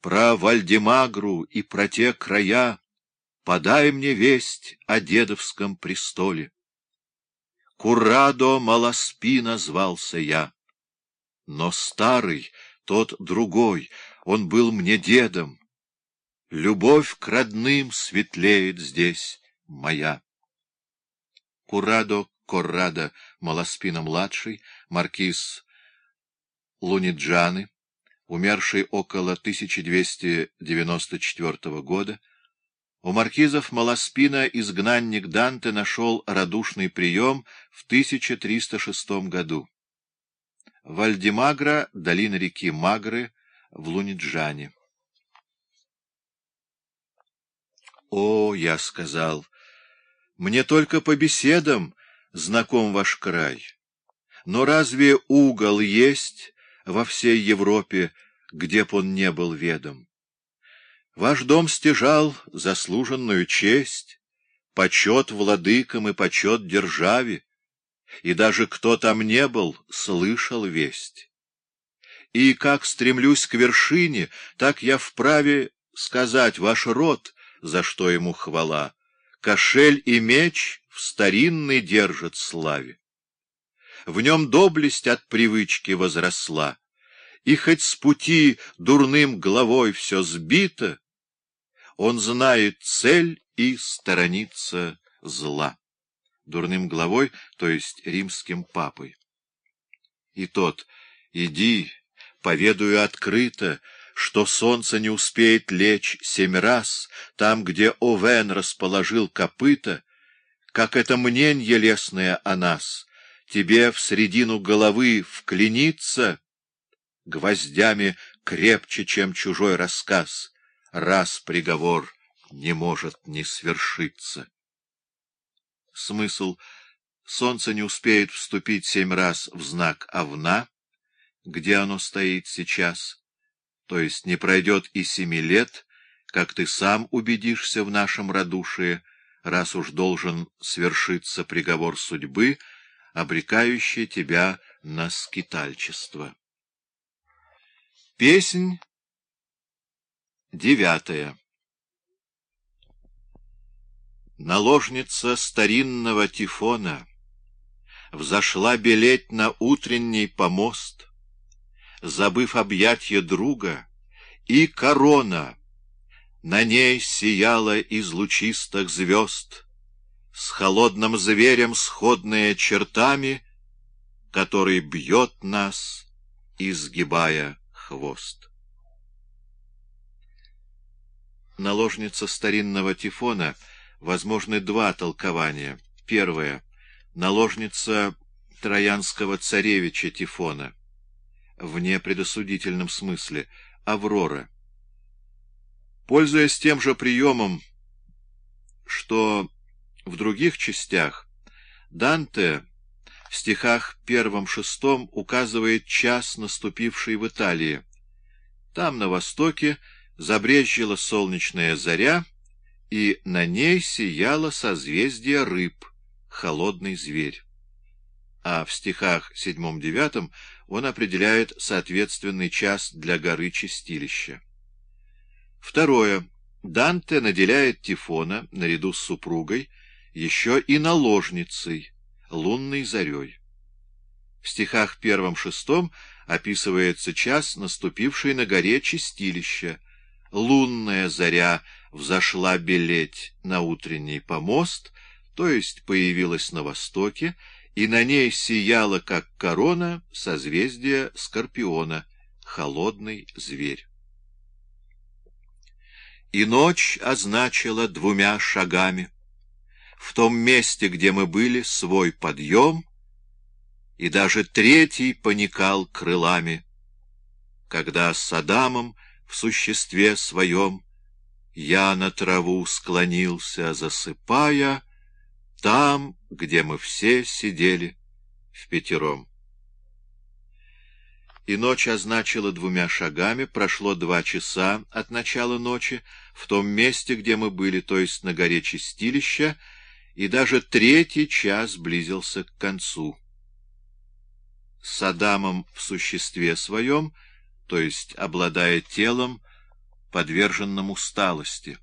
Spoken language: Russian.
про Вальдемагру и про те края, подай мне весть о дедовском престоле. Курадо Маласпи назвался я, но старый, тот другой, он был мне дедом. Любовь к родным светлеет здесь моя. Курадо Коррадо Маласпина-младший, маркиз Луниджаны, умерший около 1294 года, у маркизов Маласпина изгнанник Данте нашел радушный прием в 1306 году. Вальдемагра, долина реки Магры, в Луниджане. «О, — я сказал, — мне только по беседам знаком ваш край. Но разве угол есть во всей Европе, где б он не был ведом? Ваш дом стяжал заслуженную честь, почет владыкам и почет державе, и даже кто там не был, слышал весть. И как стремлюсь к вершине, так я вправе сказать ваш род, за что ему хвала. Кошель и меч в старинной держат славе. В нем доблесть от привычки возросла, и хоть с пути дурным головой все сбито, он знает цель и сторонится зла. Дурным главой, то есть римским папой. И тот, иди, поведаю открыто, что солнце не успеет лечь семь раз, там, где Овен расположил копыта, как это мненье лесное о нас, тебе в средину головы вклиниться, гвоздями крепче, чем чужой рассказ, раз приговор не может не свершиться. Смысл — солнце не успеет вступить семь раз в знак Овна, где оно стоит сейчас, то есть не пройдет и семи лет, как ты сам убедишься в нашем радушии, раз уж должен свершиться приговор судьбы, обрекающий тебя на скитальчество. Песнь девятая. Наложница старинного Тифона Взошла белеть на утренний помост, забыв объятье друга, и корона на ней сияла из лучистых звезд, с холодным зверем сходные чертами, который бьет нас, изгибая хвост. Наложница старинного Тифона возможны два толкования. Первое — наложница троянского царевича Тифона — в непредосудительном смысле, Аврора. Пользуясь тем же приемом, что в других частях, Данте в стихах первом-шестом указывает час, наступивший в Италии. Там, на востоке, забрезжила солнечная заря, и на ней сияло созвездие рыб, холодный зверь. А в стихах седьмом-девятом он определяет соответственный час для горы Чистилища. Второе. Данте наделяет Тифона, наряду с супругой, еще и наложницей, лунной зарей. В стихах первом-шестом описывается час, наступивший на горе Чистилища. Лунная заря взошла белеть на утренний помост, то есть появилась на востоке, и на ней сияло, как корона, созвездие Скорпиона, холодный зверь. И ночь означила двумя шагами, в том месте, где мы были, свой подъем, и даже третий поникал крылами, когда с Адамом в существе своем я на траву склонился, засыпая, там, где мы все сидели в пятером. И ночь означила двумя шагами, прошло два часа от начала ночи, в том месте, где мы были, то есть на горе Чистилища, и даже третий час близился к концу. С Адамом в существе своем, то есть обладая телом, подверженном усталости.